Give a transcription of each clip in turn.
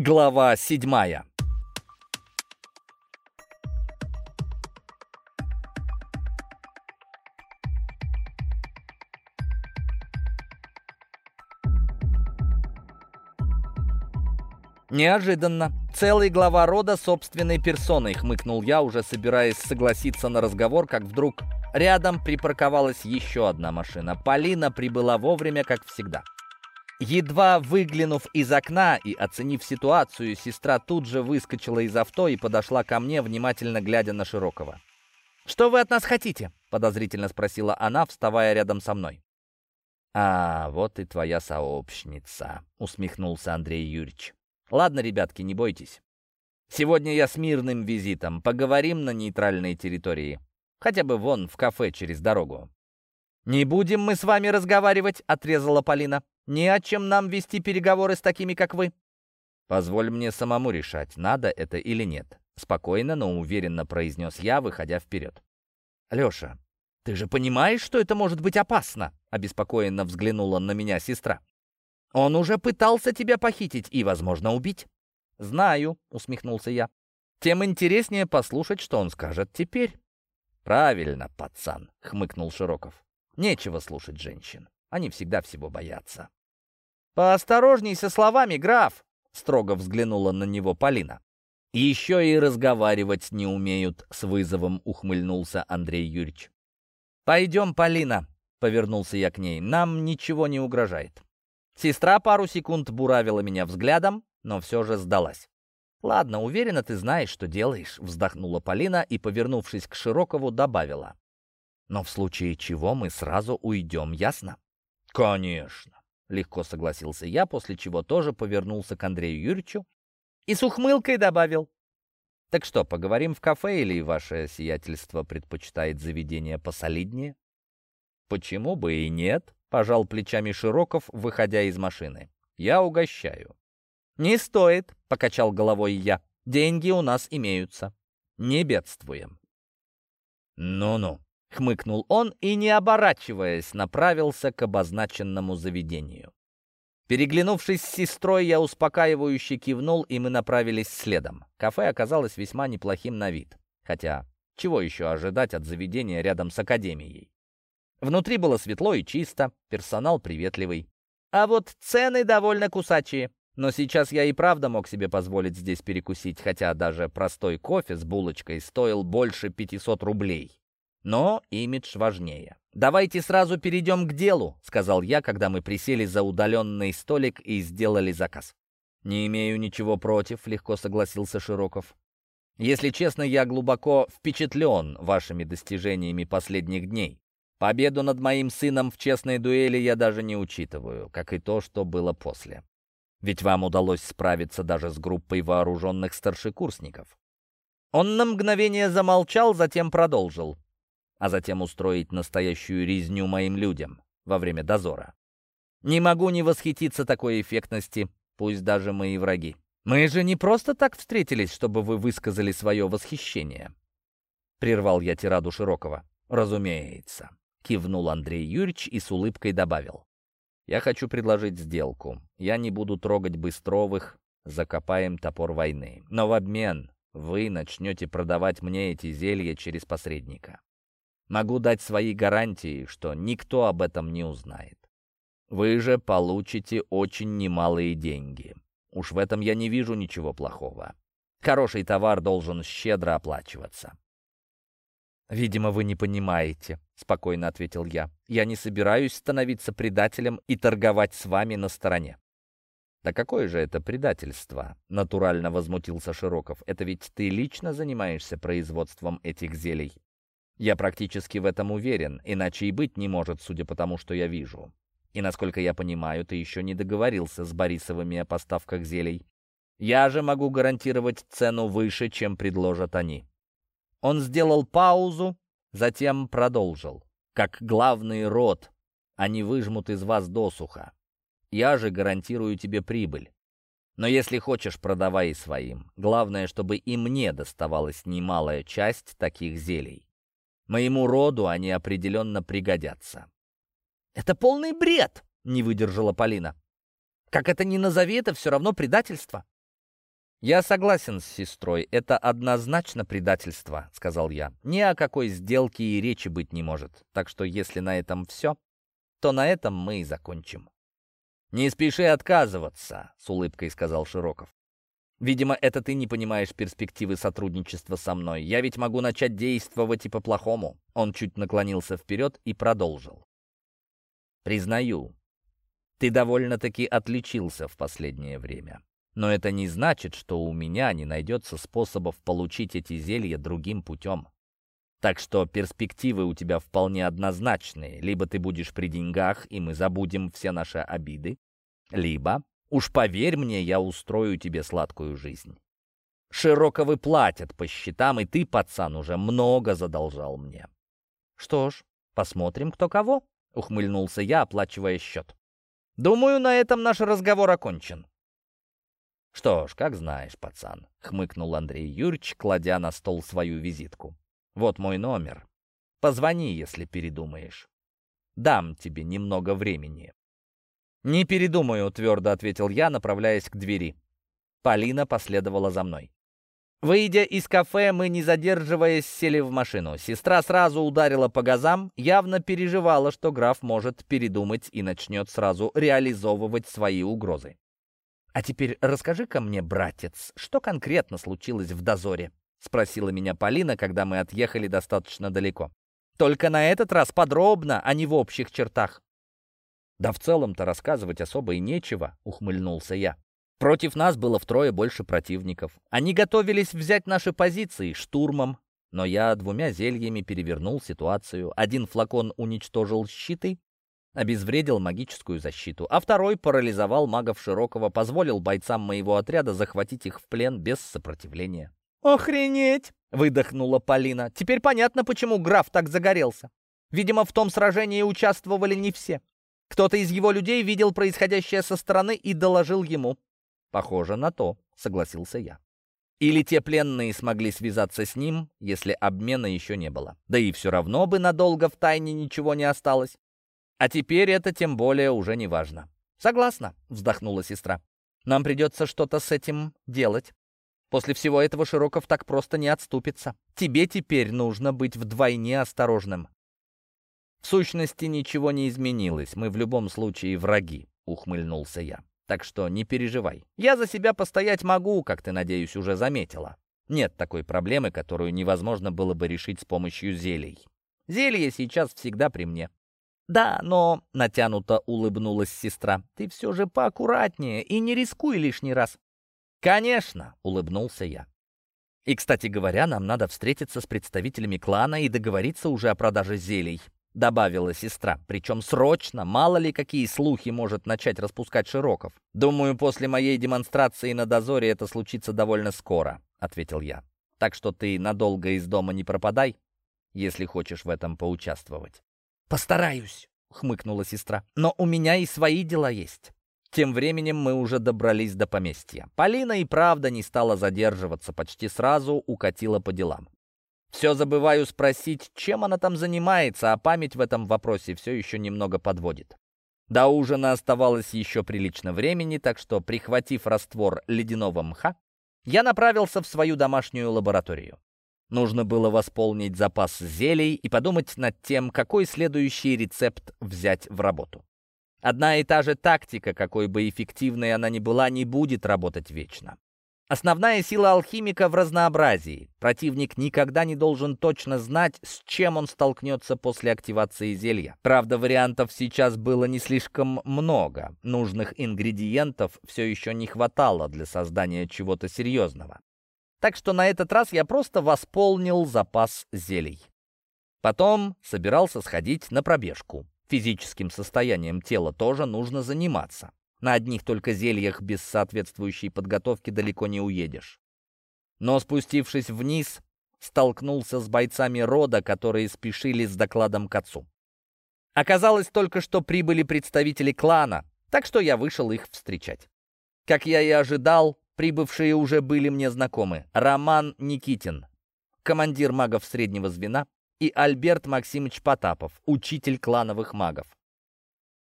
Глава седьмая. Неожиданно. Целый глава рода собственной персоной, хмыкнул я, уже собираясь согласиться на разговор, как вдруг рядом припарковалась еще одна машина. Полина прибыла вовремя, как всегда. Едва выглянув из окна и оценив ситуацию, сестра тут же выскочила из авто и подошла ко мне, внимательно глядя на Широкого. «Что вы от нас хотите?» — подозрительно спросила она, вставая рядом со мной. «А, вот и твоя сообщница», — усмехнулся Андрей Юрьевич. «Ладно, ребятки, не бойтесь. Сегодня я с мирным визитом. Поговорим на нейтральной территории. Хотя бы вон в кафе через дорогу». «Не будем мы с вами разговаривать», — отрезала Полина. Не о чем нам вести переговоры с такими, как вы. Позволь мне самому решать, надо это или нет. Спокойно, но уверенно произнес я, выходя вперед. Леша, ты же понимаешь, что это может быть опасно? Обеспокоенно взглянула на меня сестра. Он уже пытался тебя похитить и, возможно, убить. «Знаю», — усмехнулся я. «Тем интереснее послушать, что он скажет теперь». «Правильно, пацан», — хмыкнул Широков. «Нечего слушать женщин. Они всегда всего боятся». «Поосторожней со словами, граф!» — строго взглянула на него Полина. «Еще и разговаривать не умеют», — с вызовом ухмыльнулся Андрей Юрьевич. «Пойдем, Полина», — повернулся я к ней, — «нам ничего не угрожает». Сестра пару секунд буравила меня взглядом, но все же сдалась. «Ладно, уверена, ты знаешь, что делаешь», — вздохнула Полина и, повернувшись к Широкову, добавила. «Но в случае чего мы сразу уйдем, ясно?» «Конечно», Легко согласился я, после чего тоже повернулся к Андрею Юрьевичу и с ухмылкой добавил. «Так что, поговорим в кафе или ваше сиятельство предпочитает заведение посолиднее?» «Почему бы и нет?» — пожал плечами Широков, выходя из машины. «Я угощаю». «Не стоит», — покачал головой я. «Деньги у нас имеются. Не бедствуем». «Ну-ну», — хмыкнул он и, не оборачиваясь, направился к обозначенному заведению. Переглянувшись с сестрой, я успокаивающе кивнул, и мы направились следом. Кафе оказалось весьма неплохим на вид. Хотя, чего еще ожидать от заведения рядом с академией? Внутри было светло и чисто, персонал приветливый. А вот цены довольно кусачие. Но сейчас я и правда мог себе позволить здесь перекусить, хотя даже простой кофе с булочкой стоил больше 500 рублей. Но имидж важнее. «Давайте сразу перейдем к делу», — сказал я, когда мы присели за удаленный столик и сделали заказ. «Не имею ничего против», — легко согласился Широков. «Если честно, я глубоко впечатлен вашими достижениями последних дней. Победу над моим сыном в честной дуэли я даже не учитываю, как и то, что было после. Ведь вам удалось справиться даже с группой вооруженных старшекурсников». Он на мгновение замолчал, затем продолжил а затем устроить настоящую резню моим людям во время дозора. Не могу не восхититься такой эффектности, пусть даже мои враги. Мы же не просто так встретились, чтобы вы высказали свое восхищение. Прервал я тираду Широкого. Разумеется. Кивнул Андрей Юрьевич и с улыбкой добавил. Я хочу предложить сделку. Я не буду трогать Быстровых, закопаем топор войны. Но в обмен вы начнете продавать мне эти зелья через посредника. Могу дать свои гарантии, что никто об этом не узнает. Вы же получите очень немалые деньги. Уж в этом я не вижу ничего плохого. Хороший товар должен щедро оплачиваться. «Видимо, вы не понимаете», — спокойно ответил я. «Я не собираюсь становиться предателем и торговать с вами на стороне». «Да какое же это предательство?» — натурально возмутился Широков. «Это ведь ты лично занимаешься производством этих зелий. Я практически в этом уверен, иначе и быть не может, судя по тому, что я вижу. И, насколько я понимаю, ты еще не договорился с Борисовыми о поставках зелий. Я же могу гарантировать цену выше, чем предложат они». Он сделал паузу, затем продолжил. «Как главный род, они выжмут из вас досуха. Я же гарантирую тебе прибыль. Но если хочешь, продавай своим. Главное, чтобы и мне доставалась немалая часть таких зелий. Моему роду они определенно пригодятся». «Это полный бред!» — не выдержала Полина. «Как это ни назови, это все равно предательство. «Я согласен с сестрой, это однозначно предательство», — сказал я. «Ни о какой сделке и речи быть не может. Так что если на этом все, то на этом мы и закончим». «Не спеши отказываться», — с улыбкой сказал Широков. «Видимо, это ты не понимаешь перспективы сотрудничества со мной. Я ведь могу начать действовать и по-плохому». Он чуть наклонился вперед и продолжил. «Признаю, ты довольно-таки отличился в последнее время. Но это не значит, что у меня не найдется способов получить эти зелья другим путем. Так что перспективы у тебя вполне однозначные. Либо ты будешь при деньгах, и мы забудем все наши обиды, либо, уж поверь мне, я устрою тебе сладкую жизнь. Широковы платят по счетам, и ты, пацан, уже много задолжал мне. Что ж, посмотрим, кто кого, — ухмыльнулся я, оплачивая счет. Думаю, на этом наш разговор окончен. «Что ж, как знаешь, пацан», — хмыкнул Андрей Юрьевич, кладя на стол свою визитку. «Вот мой номер. Позвони, если передумаешь. Дам тебе немного времени». «Не передумаю», — твердо ответил я, направляясь к двери. Полина последовала за мной. Выйдя из кафе, мы, не задерживаясь, сели в машину. Сестра сразу ударила по газам, явно переживала, что граф может передумать и начнет сразу реализовывать свои угрозы. «А теперь расскажи-ка мне, братец, что конкретно случилось в дозоре?» — спросила меня Полина, когда мы отъехали достаточно далеко. «Только на этот раз подробно, а не в общих чертах». «Да в целом-то рассказывать особо и нечего», — ухмыльнулся я. «Против нас было втрое больше противников. Они готовились взять наши позиции штурмом, но я двумя зельями перевернул ситуацию. Один флакон уничтожил щиты, обезвредил магическую защиту, а второй парализовал магов Широкого, позволил бойцам моего отряда захватить их в плен без сопротивления. «Охренеть!» — выдохнула Полина. «Теперь понятно, почему граф так загорелся. Видимо, в том сражении участвовали не все. Кто-то из его людей видел происходящее со стороны и доложил ему». «Похоже на то», — согласился я. Или те пленные смогли связаться с ним, если обмена еще не было. Да и все равно бы надолго в тайне ничего не осталось. А теперь это тем более уже не важно. «Согласна», — вздохнула сестра. «Нам придется что-то с этим делать. После всего этого Широков так просто не отступится. Тебе теперь нужно быть вдвойне осторожным». «В сущности, ничего не изменилось. Мы в любом случае враги», — ухмыльнулся я. «Так что не переживай. Я за себя постоять могу, как ты, надеюсь, уже заметила. Нет такой проблемы, которую невозможно было бы решить с помощью зелий. Зелье сейчас всегда при мне. «Да, но...» — натянуто улыбнулась сестра. «Ты все же поаккуратнее и не рискуй лишний раз». «Конечно!» — улыбнулся я. «И, кстати говоря, нам надо встретиться с представителями клана и договориться уже о продаже зелий», — добавила сестра. «Причем срочно, мало ли какие слухи может начать распускать Широков. Думаю, после моей демонстрации на дозоре это случится довольно скоро», — ответил я. «Так что ты надолго из дома не пропадай, если хочешь в этом поучаствовать». «Постараюсь», — хмыкнула сестра. «Но у меня и свои дела есть». Тем временем мы уже добрались до поместья. Полина и правда не стала задерживаться, почти сразу укатила по делам. Все забываю спросить, чем она там занимается, а память в этом вопросе все еще немного подводит. До ужина оставалось еще прилично времени, так что, прихватив раствор ледяного мха, я направился в свою домашнюю лабораторию. Нужно было восполнить запас зелий и подумать над тем, какой следующий рецепт взять в работу. Одна и та же тактика, какой бы эффективной она ни была, не будет работать вечно. Основная сила алхимика в разнообразии. Противник никогда не должен точно знать, с чем он столкнется после активации зелья. Правда, вариантов сейчас было не слишком много. Нужных ингредиентов все еще не хватало для создания чего-то серьезного. Так что на этот раз я просто восполнил запас зелий. Потом собирался сходить на пробежку. Физическим состоянием тела тоже нужно заниматься. На одних только зельях без соответствующей подготовки далеко не уедешь. Но спустившись вниз, столкнулся с бойцами рода, которые спешили с докладом к отцу. Оказалось только, что прибыли представители клана, так что я вышел их встречать. Как я и ожидал, Прибывшие уже были мне знакомы. Роман Никитин, командир магов среднего звена, и Альберт Максимович Потапов, учитель клановых магов.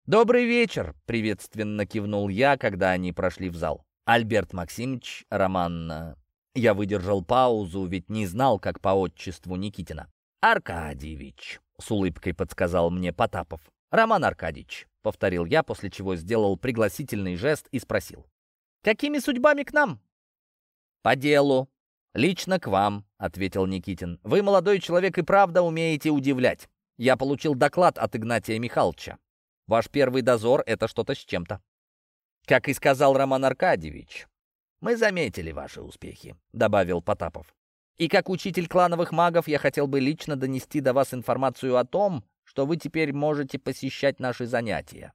«Добрый вечер!» — приветственно кивнул я, когда они прошли в зал. Альберт Максимович, Роман... э, Я выдержал паузу, ведь не знал, как по отчеству Никитина. «Аркадьевич», — с улыбкой подсказал мне Потапов. «Роман Аркадьевич», — повторил я, после чего сделал пригласительный жест и спросил. «Какими судьбами к нам?» «По делу. Лично к вам», — ответил Никитин. «Вы, молодой человек, и правда умеете удивлять. Я получил доклад от Игнатия Михайловича. Ваш первый дозор — это что-то с чем-то. Как и сказал Роман Аркадьевич, мы заметили ваши успехи», — добавил Потапов. «И как учитель клановых магов я хотел бы лично донести до вас информацию о том, что вы теперь можете посещать наши занятия.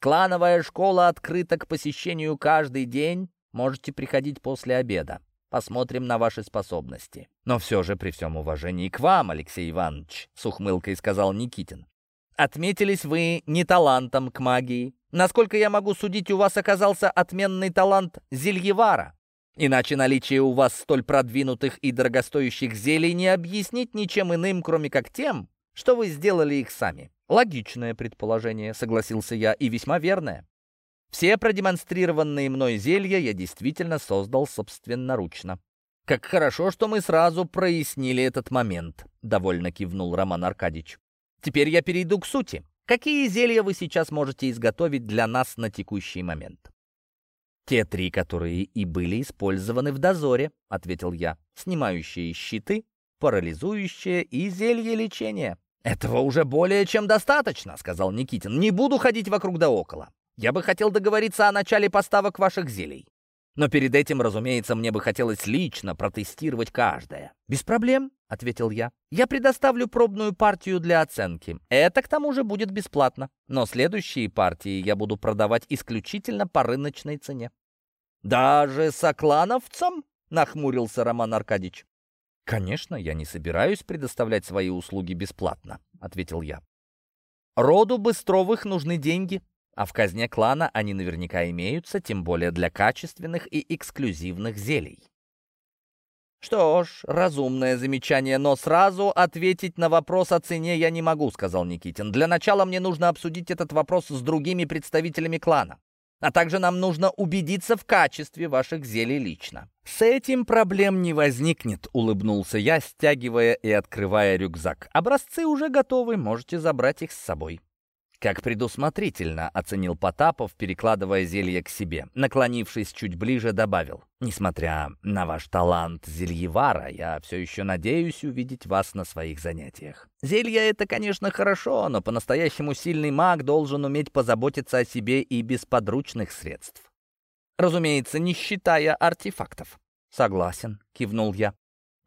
Клановая школа открыта к посещению каждый день, можете приходить после обеда. Посмотрим на ваши способности. Но все же, при всем уважении к вам, Алексей Иванович, с ухмылкой сказал Никитин. Отметились вы не талантом к магии. Насколько я могу судить, у вас оказался отменный талант зельевара. Иначе наличие у вас столь продвинутых и дорогостоящих зелий не объяснить ничем иным, кроме как тем, что вы сделали их сами. Логичное предположение, согласился я, и весьма верное. Все продемонстрированные мной зелья я действительно создал собственноручно. «Как хорошо, что мы сразу прояснили этот момент», — довольно кивнул Роман Аркадьевич. «Теперь я перейду к сути. Какие зелья вы сейчас можете изготовить для нас на текущий момент?» «Те три, которые и были использованы в дозоре», — ответил я. «Снимающие щиты, парализующее и зелье лечения». «Этого уже более чем достаточно», — сказал Никитин. «Не буду ходить вокруг да около. Я бы хотел договориться о начале поставок ваших зелий. Но перед этим, разумеется, мне бы хотелось лично протестировать каждое. «Без проблем», — ответил я. «Я предоставлю пробную партию для оценки. Это, к тому же, будет бесплатно. Но следующие партии я буду продавать исключительно по рыночной цене». «Даже соклановцам?» — нахмурился Роман Аркадьевич. «Конечно, я не собираюсь предоставлять свои услуги бесплатно», — ответил я. «Роду Быстровых нужны деньги, а в казне клана они наверняка имеются, тем более для качественных и эксклюзивных зелий. «Что ж, разумное замечание, но сразу ответить на вопрос о цене я не могу», — сказал Никитин. «Для начала мне нужно обсудить этот вопрос с другими представителями клана. А также нам нужно убедиться в качестве ваших зелий лично». «С этим проблем не возникнет», — улыбнулся я, стягивая и открывая рюкзак. «Образцы уже готовы, можете забрать их с собой». Как предусмотрительно оценил Потапов, перекладывая зелье к себе. Наклонившись чуть ближе, добавил. «Несмотря на ваш талант зельевара, я все еще надеюсь увидеть вас на своих занятиях. Зелье — это, конечно, хорошо, но по-настоящему сильный маг должен уметь позаботиться о себе и без подручных средств. Разумеется, не считая артефактов». «Согласен», — кивнул я.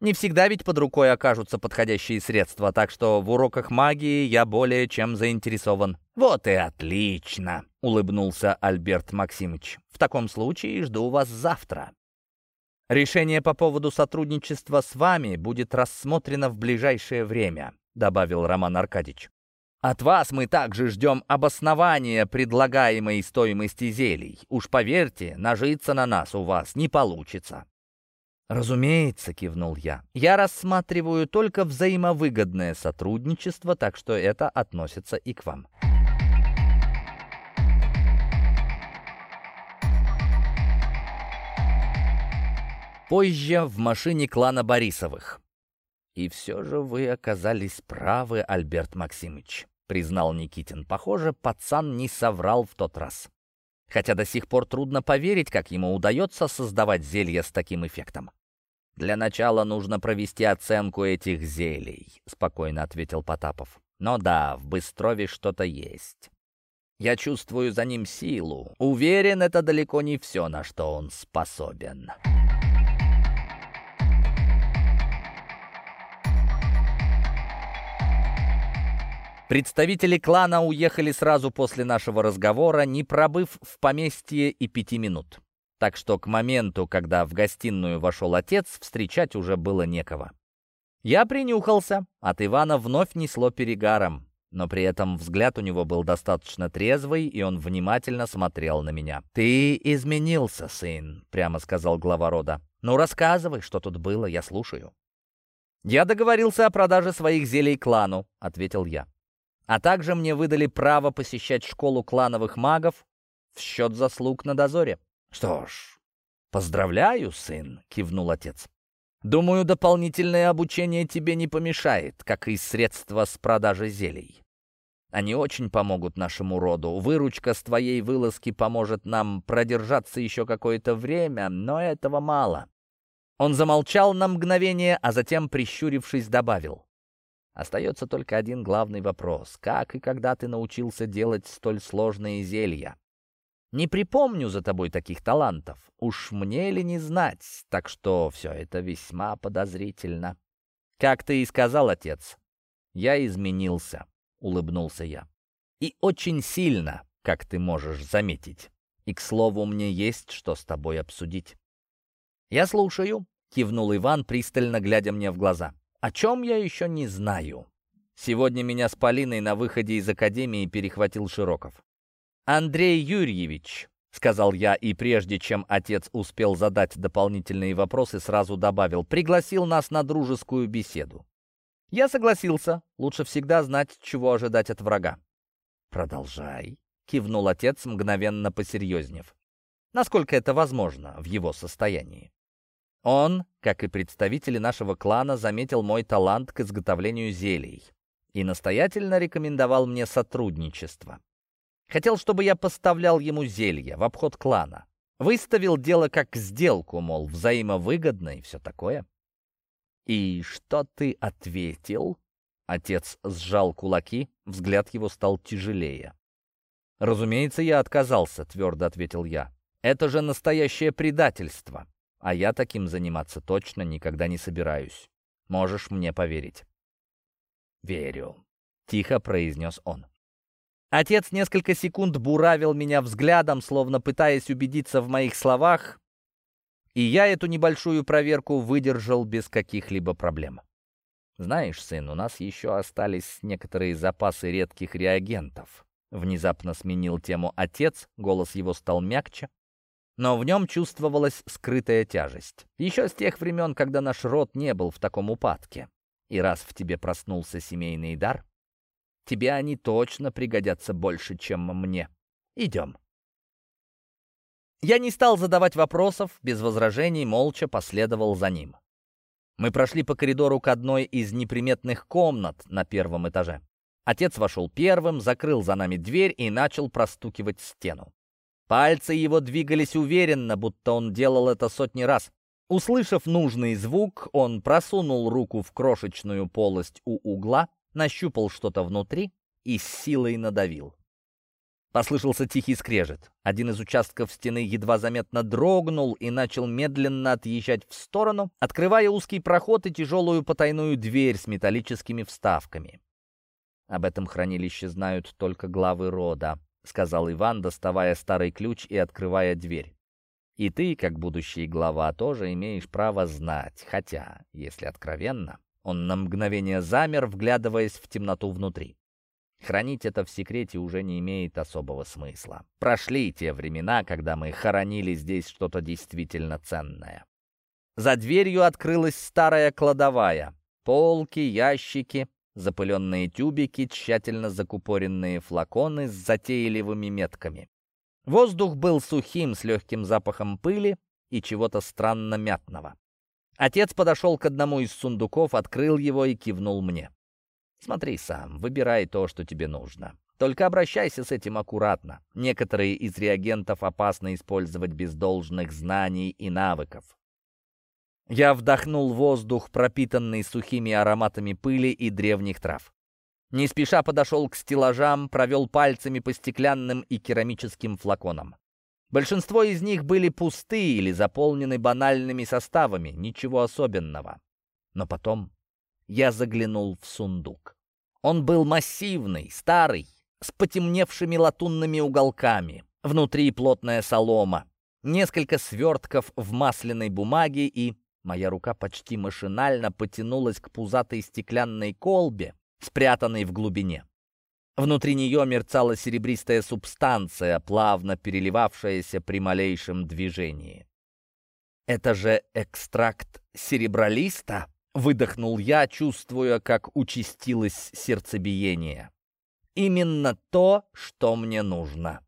Не всегда ведь под рукой окажутся подходящие средства, так что в уроках магии я более чем заинтересован. «Вот и отлично!» — улыбнулся Альберт Максимович. «В таком случае жду вас завтра. Решение по поводу сотрудничества с вами будет рассмотрено в ближайшее время», — добавил Роман Аркадьевич. «От вас мы также ждем обоснования предлагаемой стоимости зелий. Уж поверьте, нажиться на нас у вас не получится». «Разумеется», — кивнул я. «Я рассматриваю только взаимовыгодное сотрудничество, так что это относится и к вам». Позже в машине клана Борисовых. «И все же вы оказались правы, Альберт Максимович», — признал Никитин. «Похоже, пацан не соврал в тот раз. Хотя до сих пор трудно поверить, как ему удается создавать зелье с таким эффектом. «Для начала нужно провести оценку этих зелий», — спокойно ответил Потапов. «Но да, в Быстрове что-то есть. Я чувствую за ним силу. Уверен, это далеко не все, на что он способен». Представители клана уехали сразу после нашего разговора, не пробыв в поместье и пяти минут. Так что к моменту, когда в гостиную вошел отец, встречать уже было некого. Я принюхался, от Ивана вновь несло перегаром, но при этом взгляд у него был достаточно трезвый, и он внимательно смотрел на меня. «Ты изменился, сын», — прямо сказал глава рода. «Ну, рассказывай, что тут было, я слушаю». «Я договорился о продаже своих зелий клану», — ответил я. А также мне выдали право посещать школу клановых магов в счет заслуг на дозоре. Что ж, «Поздравляю, сын!» — кивнул отец. «Думаю, дополнительное обучение тебе не помешает, как и средства с продажи зелий. Они очень помогут нашему роду. Выручка с твоей вылазки поможет нам продержаться еще какое-то время, но этого мало». Он замолчал на мгновение, а затем, прищурившись, добавил. Остается только один главный вопрос. Как и когда ты научился делать столь сложные зелья? Не припомню за тобой таких талантов. Уж мне ли не знать, так что все это весьма подозрительно. Как ты и сказал, отец, я изменился, улыбнулся я. И очень сильно, как ты можешь заметить. И, к слову, мне есть что с тобой обсудить. Я слушаю, кивнул Иван, пристально глядя мне в глаза. О чем я еще не знаю. Сегодня меня с Полиной на выходе из академии перехватил Широков. «Андрей Юрьевич», — сказал я, и прежде чем отец успел задать дополнительные вопросы, сразу добавил, пригласил нас на дружескую беседу. Я согласился, лучше всегда знать, чего ожидать от врага. «Продолжай», — кивнул отец, мгновенно посерьезнев. «Насколько это возможно в его состоянии?» Он, как и представители нашего клана, заметил мой талант к изготовлению зелий и настоятельно рекомендовал мне сотрудничество. Хотел, чтобы я поставлял ему зелья в обход клана. Выставил дело как сделку, мол, взаимовыгодно и все такое. «И что ты ответил?» Отец сжал кулаки, взгляд его стал тяжелее. «Разумеется, я отказался», — твердо ответил я. «Это же настоящее предательство. А я таким заниматься точно никогда не собираюсь. Можешь мне поверить». «Верю», — тихо произнес он. Отец несколько секунд буравил меня взглядом, словно пытаясь убедиться в моих словах, и я эту небольшую проверку выдержал без каких-либо проблем. «Знаешь, сын, у нас еще остались некоторые запасы редких реагентов». Внезапно сменил тему отец, голос его стал мягче, но в нем чувствовалась скрытая тяжесть. Еще с тех времен, когда наш род не был в таком упадке. И раз в тебе проснулся семейный дар, тебе они точно пригодятся больше, чем мне. Идем. Я не стал задавать вопросов, без возражений молча последовал за ним. Мы прошли по коридору к одной из неприметных комнат на первом этаже. Отец вошел первым, закрыл за нами дверь и начал простукивать стену. Пальцы его двигались уверенно, будто он делал это сотни раз. Услышав нужный звук, он просунул руку в крошечную полость у угла, нащупал что-то внутри и с силой надавил. Послышался тихий скрежет. Один из участков стены едва заметно дрогнул и начал медленно отъезжать в сторону, открывая узкий проход и тяжелую потайную дверь с металлическими вставками. Об этом хранилище знают только главы рода. — сказал Иван, доставая старый ключ и открывая дверь. «И ты, как будущий глава, тоже имеешь право знать. Хотя, если откровенно...» Он на мгновение замер, вглядываясь в темноту внутри. Хранить это в секрете уже не имеет особого смысла. Прошли те времена, когда мы хоронили здесь что-то действительно ценное. За дверью открылась старая кладовая. Полки, ящики, запыленные тюбики, тщательно закупоренные флаконы с затейливыми метками. Воздух был сухим, с легким запахом пыли и чего-то странно мятного. Отец подошел к одному из сундуков, открыл его и кивнул мне. «Смотри сам, выбирай то, что тебе нужно. Только обращайся с этим аккуратно. Некоторые из реагентов опасно использовать без должных знаний и навыков. Я вдохнул воздух, пропитанный сухими ароматами пыли и древних трав. Не спеша подошел к стеллажам, провел пальцами по стеклянным и керамическим флаконам. Большинство из них были пусты или заполнены банальными составами, ничего особенного. Но потом я заглянул в сундук. Он был массивный, старый, с потемневшими латунными уголками. Внутри плотная солома, несколько свертков в масляной бумаге и Моя рука почти машинально потянулась к пузатой стеклянной колбе, спрятанной в глубине. Внутри нее мерцала серебристая субстанция, плавно переливавшаяся при малейшем движении. «Это же экстракт серебролиста?» — выдохнул я, чувствуя, как участилось сердцебиение. «Именно то, что мне нужно».